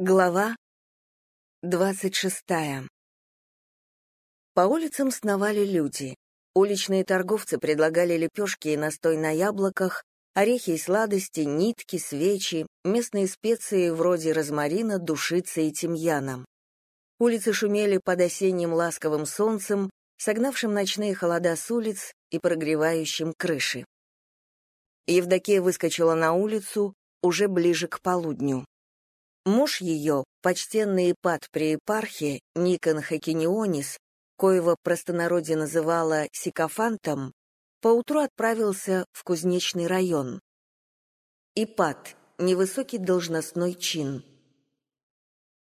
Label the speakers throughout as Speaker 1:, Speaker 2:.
Speaker 1: Глава двадцать шестая. По улицам сновали люди. Уличные торговцы предлагали лепешки и настой на яблоках, орехи и сладости, нитки, свечи, местные специи вроде розмарина, душицы и тимьяна. Улицы шумели под осенним ласковым солнцем, согнавшим ночные холода с улиц и прогревающим крыши. Евдокия выскочила на улицу уже ближе к полудню. Муж ее, почтенный ипат при епархе, Никон Хакинионис, коего простонародье называла сикофантом, поутру отправился в Кузнечный район. Ипат — невысокий должностной чин.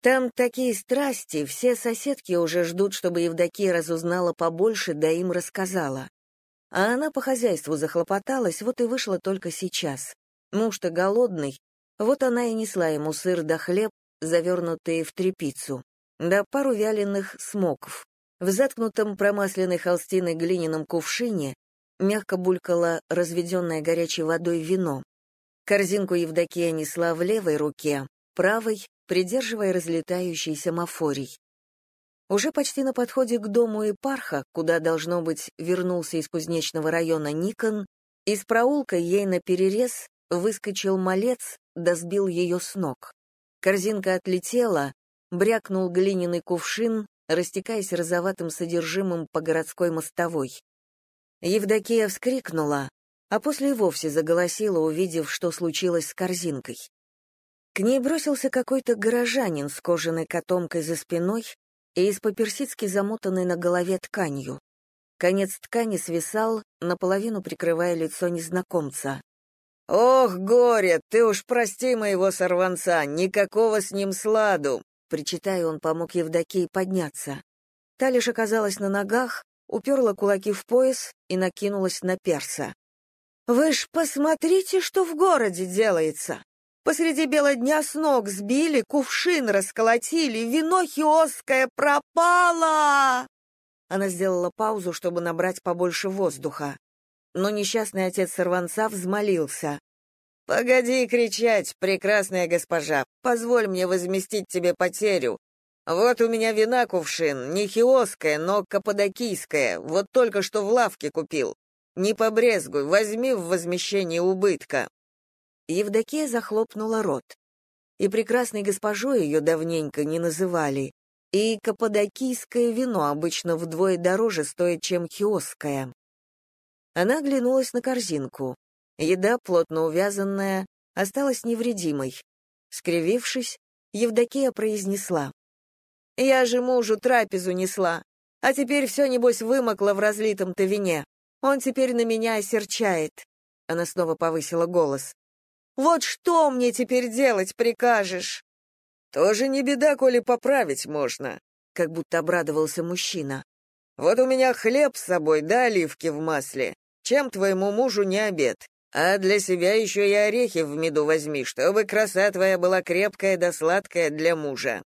Speaker 1: Там такие страсти, все соседки уже ждут, чтобы Евдокия разузнала побольше, да им рассказала. А она по хозяйству захлопоталась, вот и вышла только сейчас. Муж-то голодный, вот она и несла ему сыр да хлеб, завернутые в тряпицу, да пару вяленых смоков. В заткнутом промасленной холстиной глиняном кувшине мягко булькало разведенное горячей водой вино. Корзинку Евдокия несла в левой руке, правой, придерживая разлетающийся мафорий. Уже почти на подходе к дому Ипарха, куда, должно быть, вернулся из кузнечного района Никон, из проулка ей наперерез выскочил малец да сбил ее с ног. Корзинка отлетела, брякнул глиняный кувшин, растекаясь розоватым содержимым по городской мостовой. Евдокия вскрикнула, а после и вовсе заголосила, увидев, что случилось с корзинкой. К ней бросился какой-то горожанин с кожаной котомкой за спиной и из-по-персидски замотанной на голове тканью. Конец ткани свисал, наполовину прикрывая лицо незнакомца. «Ох, горе, ты уж прости моего сорванца, никакого с ним сладу!» Причитая, он помог Евдокии подняться. Та лишь оказалась на ногах, уперла кулаки в пояс и накинулась на перса. «Вы ж посмотрите, что в городе делается! Посреди бела дня с ног сбили, кувшин расколотили, вино хиосское пропало!» Она сделала паузу, чтобы набрать побольше воздуха но несчастный отец сорванца взмолился. «Погоди кричать, прекрасная госпожа, позволь мне возместить тебе потерю. Вот у меня вина кувшин, не хиосская, но каппадокийская, вот только что в лавке купил. Не побрезгуй, возьми в возмещение убытка». Евдокия захлопнула рот. И прекрасной госпожой ее давненько не называли, и каппадокийское вино обычно вдвое дороже стоит, чем хиосское. Она оглянулась на корзинку. Еда, плотно увязанная, осталась невредимой. Скривившись, Евдокия произнесла. «Я же мужу трапезу несла, а теперь все, небось, вымокло в разлитом-то вине. Он теперь на меня осерчает». Она снова повысила голос. «Вот что мне теперь делать прикажешь?» «Тоже не беда, коли поправить можно», — как будто обрадовался мужчина. «Вот у меня хлеб с собой, да оливки в масле. Чем твоему мужу не обед? А для себя еще и орехи в меду возьми, чтобы краса твоя была крепкая да сладкая для мужа».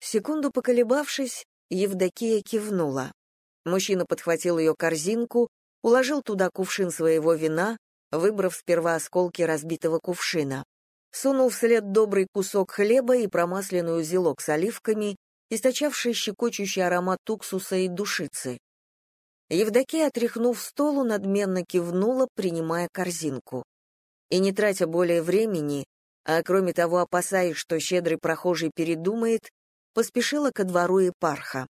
Speaker 1: Секунду поколебавшись, Евдокия кивнула. Мужчина подхватил ее корзинку, уложил туда кувшин своего вина, выбрав сперва осколки разбитого кувшина. Сунул вслед добрый кусок хлеба и промасленный узелок с оливками, источавший щекочущий аромат уксуса и душицы. Евдокия, отряхнув столу, надменно кивнула, принимая корзинку. И не тратя более времени, а кроме того опасаясь, что щедрый прохожий передумает, поспешила ко двору Епарха.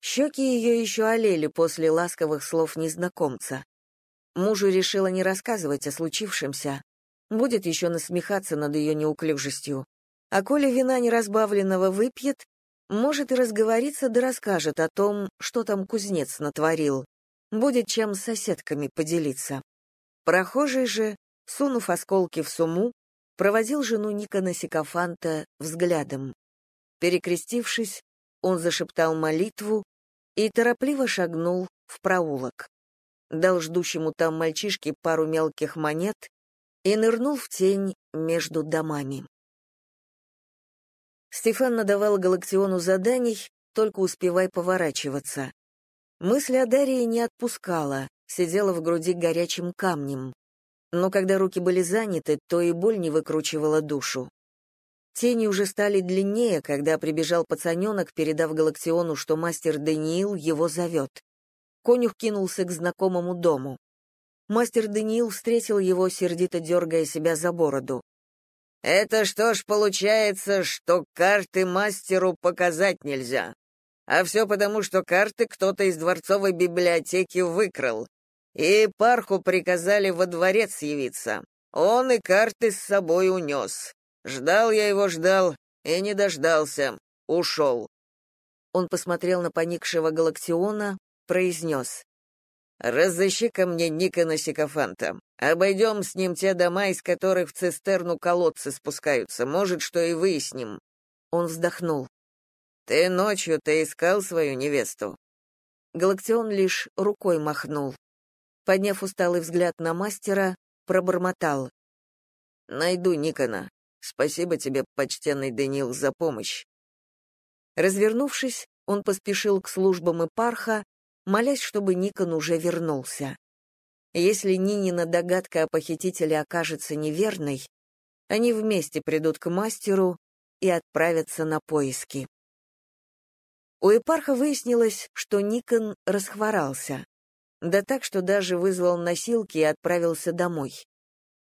Speaker 1: Щеки ее еще олели после ласковых слов незнакомца. Мужу решила не рассказывать о случившемся, будет еще насмехаться над ее неуклюжестью. А коли вина неразбавленного выпьет, может, и разговорится да расскажет о том, что там кузнец натворил. Будет чем с соседками поделиться. Прохожий же, сунув осколки в суму, проводил жену Никона Сикофанта взглядом. Перекрестившись, он зашептал молитву и торопливо шагнул в проулок. Дал ждущему там мальчишке пару мелких монет и нырнул в тень между домами. Стефан надавал Галактиону заданий, только успевай поворачиваться. Мысль о Дарии не отпускала, сидела в груди горячим камнем. Но когда руки были заняты, то и боль не выкручивала душу. Тени уже стали длиннее, когда прибежал пацаненок, передав Галактиону, что мастер Даниил его зовет. Конюх кинулся к знакомому дому. Мастер Даниил встретил его, сердито дергая себя за бороду. «Это что ж получается, что карты мастеру показать нельзя? А все потому, что карты кто-то из дворцовой библиотеки выкрал. И парху приказали во дворец явиться. Он и карты с собой унес. Ждал я его, ждал, и не дождался. Ушел». Он посмотрел на поникшего Галактиона, произнес. «Разыщи-ка мне Никона Сикофанта. Обойдем с ним те дома, из которых в цистерну колодцы спускаются. Может, что и выясним». Он вздохнул. «Ты ночью-то искал свою невесту?» Галактион лишь рукой махнул. Подняв усталый взгляд на мастера, пробормотал. «Найду Никона. Спасибо тебе, почтенный Даниил, за помощь». Развернувшись, он поспешил к службам Ипарха, молясь, чтобы Никон уже вернулся. Если Нинина догадка о похитителе окажется неверной, они вместе придут к мастеру и отправятся на поиски. У Эпарха выяснилось, что Никон расхворался. Да так, что даже вызвал носилки и отправился домой.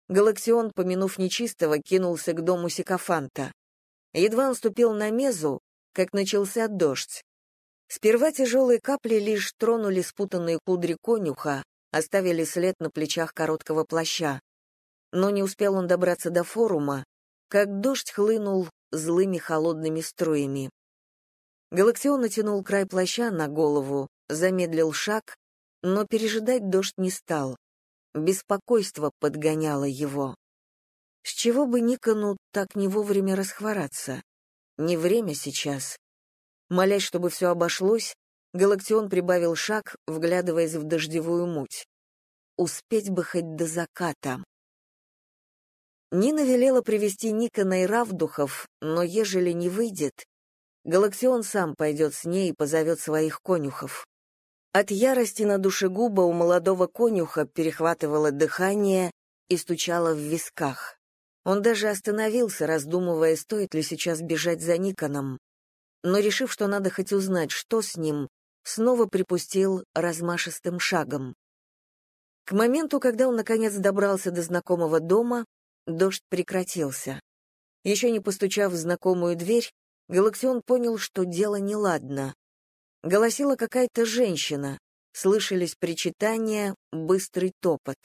Speaker 1: Галаксион, помянув нечистого, кинулся к дому Сикофанта. Едва он ступил на мезу, как начался дождь, Сперва тяжелые капли лишь тронули спутанные кудри конюха, оставили след на плечах короткого плаща. Но не успел он добраться до форума, как дождь хлынул злыми холодными струями. Галактион натянул край плаща на голову, замедлил шаг, но пережидать дождь не стал. Беспокойство подгоняло его. С чего бы Никону так не вовремя расхвораться? Не время сейчас. Молясь, чтобы все обошлось, Галактион прибавил шаг, вглядываясь в дождевую муть. Успеть бы хоть до заката. Нина велела привести Никона и Равдухов, но ежели не выйдет, Галактион сам пойдет с ней и позовет своих конюхов. От ярости на душегуба у молодого конюха перехватывало дыхание и стучало в висках. Он даже остановился, раздумывая, стоит ли сейчас бежать за Никоном но, решив, что надо хоть узнать, что с ним, снова припустил размашистым шагом. К моменту, когда он наконец добрался до знакомого дома, дождь прекратился. Еще не постучав в знакомую дверь, Галаксион понял, что дело неладно. Голосила какая-то женщина, слышались причитания, быстрый топот.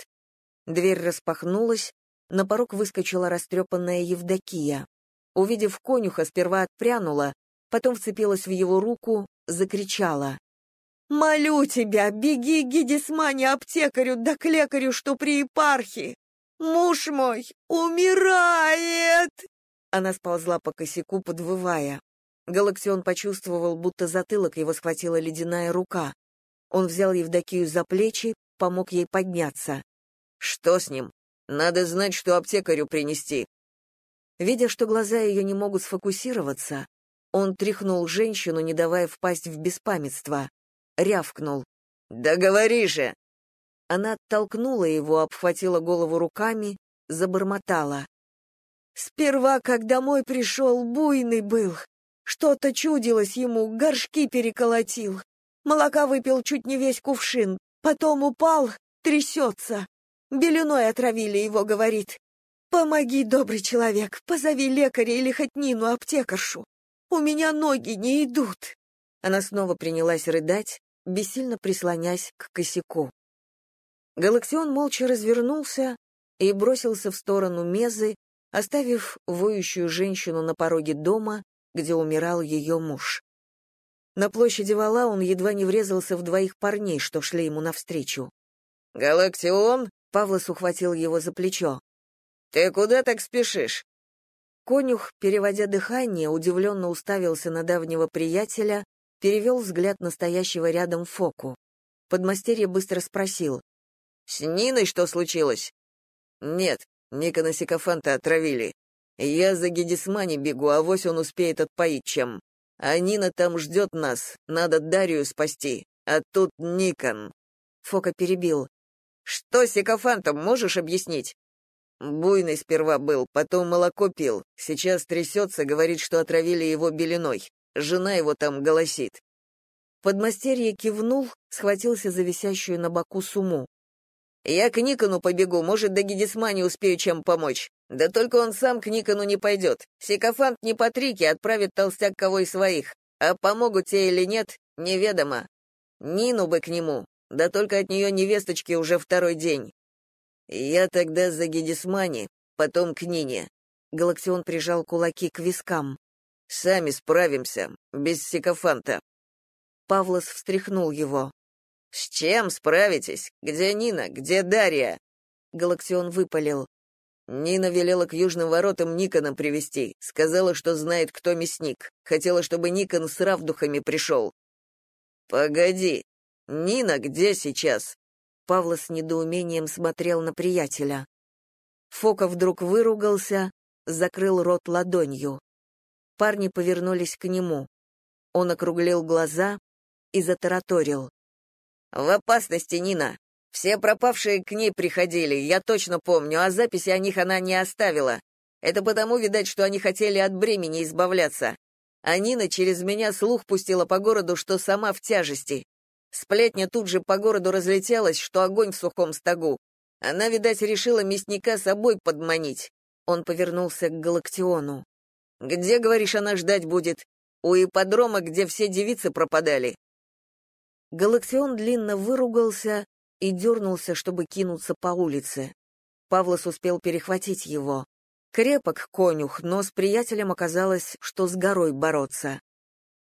Speaker 1: Дверь распахнулась, на порог выскочила растрепанная Евдокия. Увидев конюха, сперва отпрянула, потом вцепилась в его руку, закричала. «Молю тебя, беги к Гедисмане аптекарю да к лекарю, что при епархии! Муж мой умирает!» Она сползла по косяку, подвывая. Галаксион почувствовал, будто затылок его схватила ледяная рука. Он взял Евдокию за плечи, помог ей подняться. «Что с ним? Надо знать, что аптекарю принести». Видя, что глаза ее не могут сфокусироваться, он тряхнул женщину, не давая впасть в беспамятство. Рявкнул. «Да говори же!» Она оттолкнула его, обхватила голову руками, забормотала. «Сперва, как домой пришел, буйный был. Что-то чудилось ему, горшки переколотил. Молока выпил чуть не весь кувшин. Потом упал, трясется. Белюной отравили его, говорит. Помоги, добрый человек, позови лекаря или хоть Нину, аптекаршу. У меня ноги не идут!» Она снова принялась рыдать, бессильно прислонясь к косяку. Галаксион молча развернулся и бросился в сторону Мезы, оставив воющую женщину на пороге дома, где умирал ее муж. На площади вала он едва не врезался в двоих парней, что шли ему навстречу. «Галактион?» — Павлос ухватил его за плечо. «Ты куда так спешишь? Конюх, переводя дыхание, удивленно уставился на давнего приятеля, перевел взгляд настоящего рядом Фоку. Подмастерье быстро спросил. «С Ниной что случилось?» «Нет, Никона Сикофанта отравили. Я за Гедисмани бегу, а вось он успеет отпоить чем. А Нина там ждет нас, надо Дарью спасти, а тут Никон». Фока перебил. «Что Сикофантом, можешь объяснить?»
Speaker 2: Буйный сперва был, потом молоко пил. Сейчас трясется, говорит, что отравили его белиной. Жена его там голосит.
Speaker 1: Подмастерье кивнул, схватился за висящую на боку суму.
Speaker 2: «Я к Никону побегу, может, до Гедисмани успею чем помочь. Да только он сам к Никону не пойдет. Сикофант не по отправит толстяк кого из своих. А помогут те или нет, неведомо. Нину бы к нему, да только от нее невесточки уже второй день. Я тогда за Гедисмани, потом к Нине.
Speaker 1: Галаксион прижал кулаки к вискам.
Speaker 2: Сами справимся, без сикофанта.
Speaker 1: Павлос встряхнул его.
Speaker 2: «С чем справитесь? Где Нина? Где Дарья?»
Speaker 1: Галаксион выпалил.
Speaker 2: Нина велела к южным воротам Никона привести, сказала, что знает, кто мясник. Хотела, чтобы Никон с равдухами пришел. «Погоди, Нина где сейчас?»
Speaker 1: Павла с недоумением смотрел на приятеля. Фока вдруг выругался, закрыл рот ладонью. Парни повернулись к нему. Он округлил глаза и затараторил.
Speaker 2: «В опасности, Нина. Все пропавшие к ней приходили, я точно помню, а записи о них она не оставила. Это потому, видать, что они хотели от бремени избавляться. А Нина через меня слух пустила по городу, что сама в тяжести. Сплетня тут же по городу разлетелась, что огонь в сухом стогу. Она, видать, решила мясника собой подманить.
Speaker 1: Он повернулся к Галактиону.
Speaker 2: «Где, говоришь, она ждать будет? У ипподрома, где все девицы пропадали?»
Speaker 1: Галактион длинно выругался и дернулся, чтобы кинуться по улице. Павлос успел перехватить его. Крепок конюх, но с приятелем оказалось, что с горой бороться.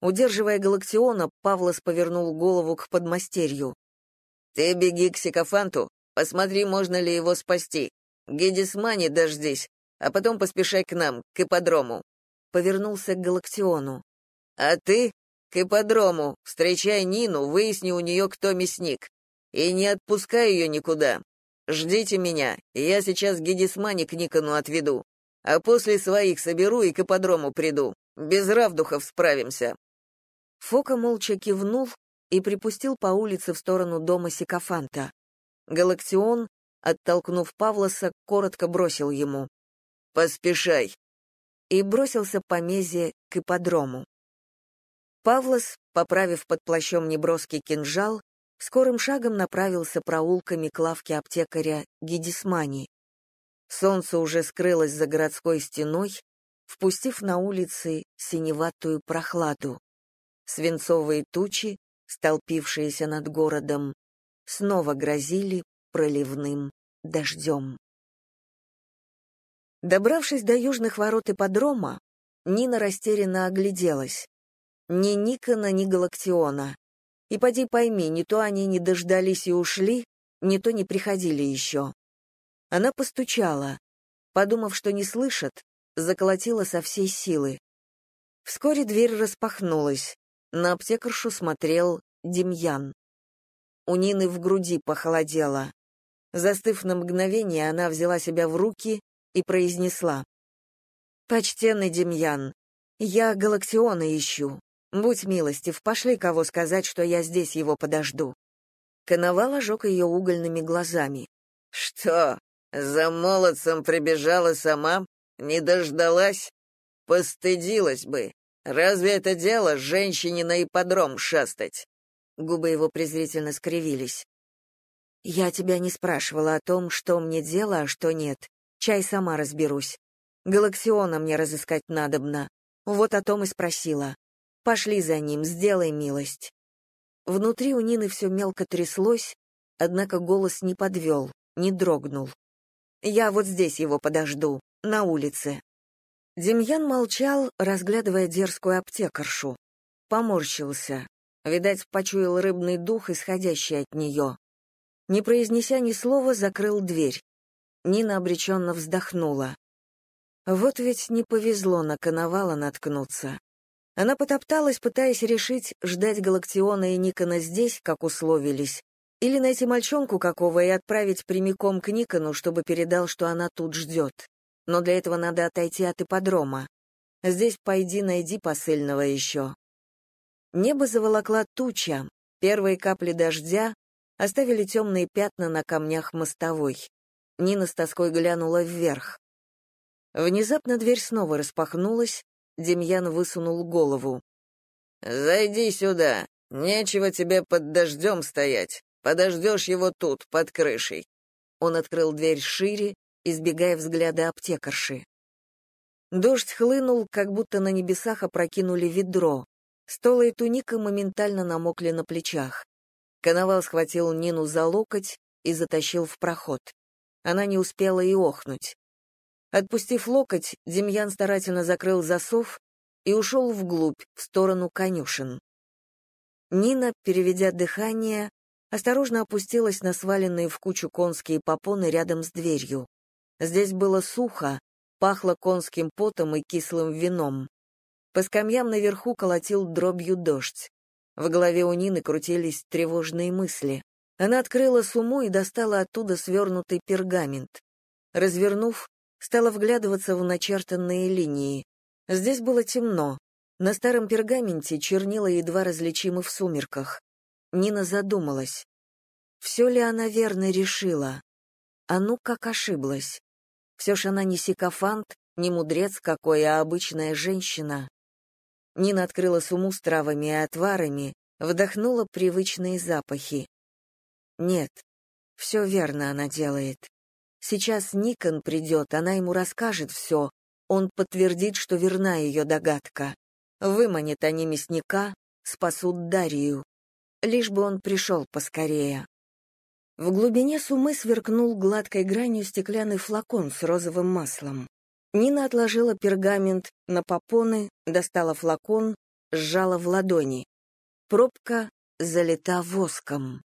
Speaker 1: Удерживая Галактиона, Павлос повернул голову к подмастерью.
Speaker 2: «Ты беги к Сикофанту, посмотри, можно ли его спасти. Гедисмани дождись, а потом поспешай к нам, к ипподрому».
Speaker 1: Повернулся к Галактиону.
Speaker 2: «А ты к ипподрому, встречай Нину, выясни у нее, кто мясник. И не отпускай ее никуда. Ждите меня, я сейчас Гедисмани к Никону отведу. А после своих соберу и к ипподрому приду. Без равдухов справимся».
Speaker 1: Фока молча кивнул и припустил по улице в сторону дома Сикофанта. Галактион, оттолкнув Павлоса, коротко бросил ему.
Speaker 2: «Поспешай!»
Speaker 1: и бросился по мезе к ипподрому. Павлос, поправив под плащом неброский кинжал, скорым шагом направился проулками к лавке аптекаря Гедисмани. Солнце уже скрылось за городской стеной, впустив на улицы синеватую прохладу. Свинцовые тучи, столпившиеся над городом, снова грозили проливным дождем. Добравшись до южных ворот ипподрома, Нина растерянно огляделась. Ни Никона, ни Галактиона. И поди пойми, не то они не дождались и ушли, не то не приходили еще. Она постучала. Подумав, что не слышат, заколотила со всей силы. Вскоре дверь распахнулась. На аптекаршу смотрел Демьян. У Нины в груди похолодело. Застыв на мгновение, она взяла себя в руки и произнесла. «Почтенный Демьян, я Галактиона ищу. Будь милостив, пошли кого сказать, что я здесь его подожду». Коновал ожег ее угольными глазами.
Speaker 2: «Что, за молодцем прибежала сама? Не дождалась? Постыдилась бы. Разве это дело женщине на ипподром шастать?»
Speaker 1: Губы его презрительно скривились. «Я тебя не спрашивала о том, что мне дело, а что нет. Чай сама разберусь. Галаксиона мне разыскать надобно. Вот о том и спросила. Пошли за ним, сделай милость. Внутри у Нины все мелко тряслось, однако голос не подвел, не дрогнул. Я вот здесь его подожду, на улице. Демьян молчал, разглядывая дерзкую аптекаршу. Поморщился. Видать, почуял рыбный дух, исходящий от нее. Не произнеся ни слова, закрыл дверь. Нина обреченно вздохнула. Вот ведь не повезло на коновала наткнуться. Она потопталась, пытаясь решить, ждать Галактиона и Никона здесь, как условились, или найти мальчонку какого и отправить прямиком к Никону, чтобы передал, что она тут ждет. Но для этого надо отойти от ипподрома. Здесь пойди найди посыльного еще. Небо заволокла туча, первые капли дождя оставили темные пятна на камнях мостовой. Нина с тоской глянула вверх. Внезапно дверь снова распахнулась, Демьян высунул голову.
Speaker 2: «Зайди сюда. Нечего тебе под дождем стоять. Подождешь его тут, под крышей».
Speaker 1: Он открыл дверь шире, избегая взгляда аптекарши. Дождь хлынул, как будто на небесах опрокинули ведро. Стола и туника моментально намокли на плечах. Коновал схватил Нину за локоть и затащил в проход. Она не успела и охнуть. Отпустив локоть, Демьян старательно закрыл засов и ушел вглубь, в сторону конюшен. Нина, переведя дыхание, осторожно опустилась на сваленные в кучу конские попоны рядом с дверью. Здесь было сухо, пахло конским потом и кислым вином. По скамьям наверху колотил дробью дождь. В голове у Нины крутились тревожные мысли. Она открыла сумму и достала оттуда свернутый пергамент. Развернув, стала вглядываться в начертанные линии. Здесь было темно. На старом пергаменте чернила едва различимы в сумерках. Нина задумалась. Все ли она верно решила? А ну как ошиблась. Ж она не сикофант, не мудрец какой, а обычная женщина. Нина открыла сумму с травами и отварами, вдохнула привычные запахи. Нет, все верно она делает. Сейчас Никон придет, она ему расскажет все, он подтвердит, что верна ее догадка. Выманят они мясника, спасут Дарию. Лишь бы он пришел поскорее. В глубине сумы сверкнул гладкой гранью стеклянный флакон с розовым маслом. Нина отложила пергамент на попоны, достала флакон, сжала в ладони. Пробка залита воском.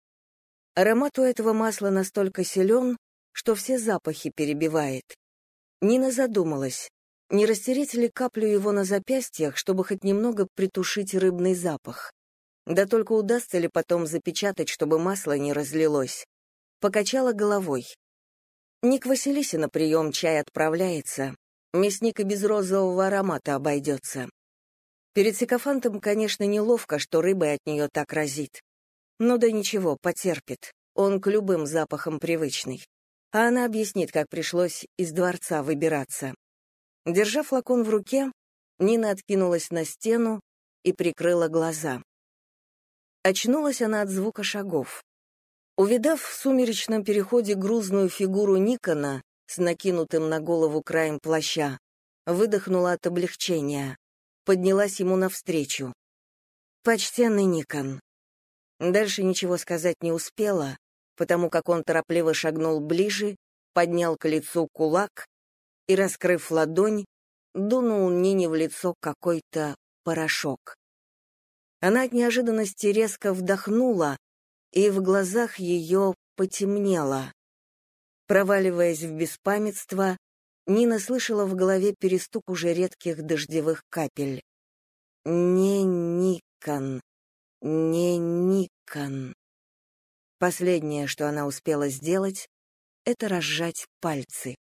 Speaker 1: Аромат у этого масла настолько силен, что все запахи перебивает. Нина задумалась, не растереть ли каплю его на запястьях, чтобы хоть немного притушить рыбный запах. Да только удастся ли потом запечатать, чтобы масло не разлилось. Покачала головой. Не к Василисе на прием чай отправляется. Мясник и без розового аромата обойдется. Перед сикофантом, конечно, неловко, что рыбой от нее так разит. Ну да ничего, потерпит. Он к любым запахам привычный. А она объяснит, как пришлось из дворца выбираться. Держа флакон в руке, Нина откинулась на стену и прикрыла глаза. Очнулась она от звука шагов. Увидав в сумеречном переходе грузную фигуру Никона с накинутым на голову краем плаща, выдохнула от облегчения, поднялась ему навстречу. «Почтенный Никон, Дальше ничего сказать не успела, потому как он торопливо шагнул ближе, поднял к лицу кулак и, раскрыв ладонь, дунул Нине в лицо какой-то порошок. Она от неожиданности резко вдохнула, и в глазах ее потемнело. Проваливаясь в беспамятство, Нина слышала в голове перестук уже редких дождевых капель. «Не Никон, не Никон. Последнее, что она успела сделать, это разжать пальцы.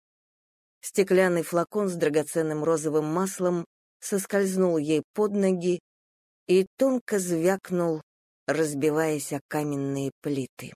Speaker 1: Стеклянный флакон с драгоценным розовым маслом соскользнул ей под ноги и тонко звякнул, разбиваясь о каменные плиты.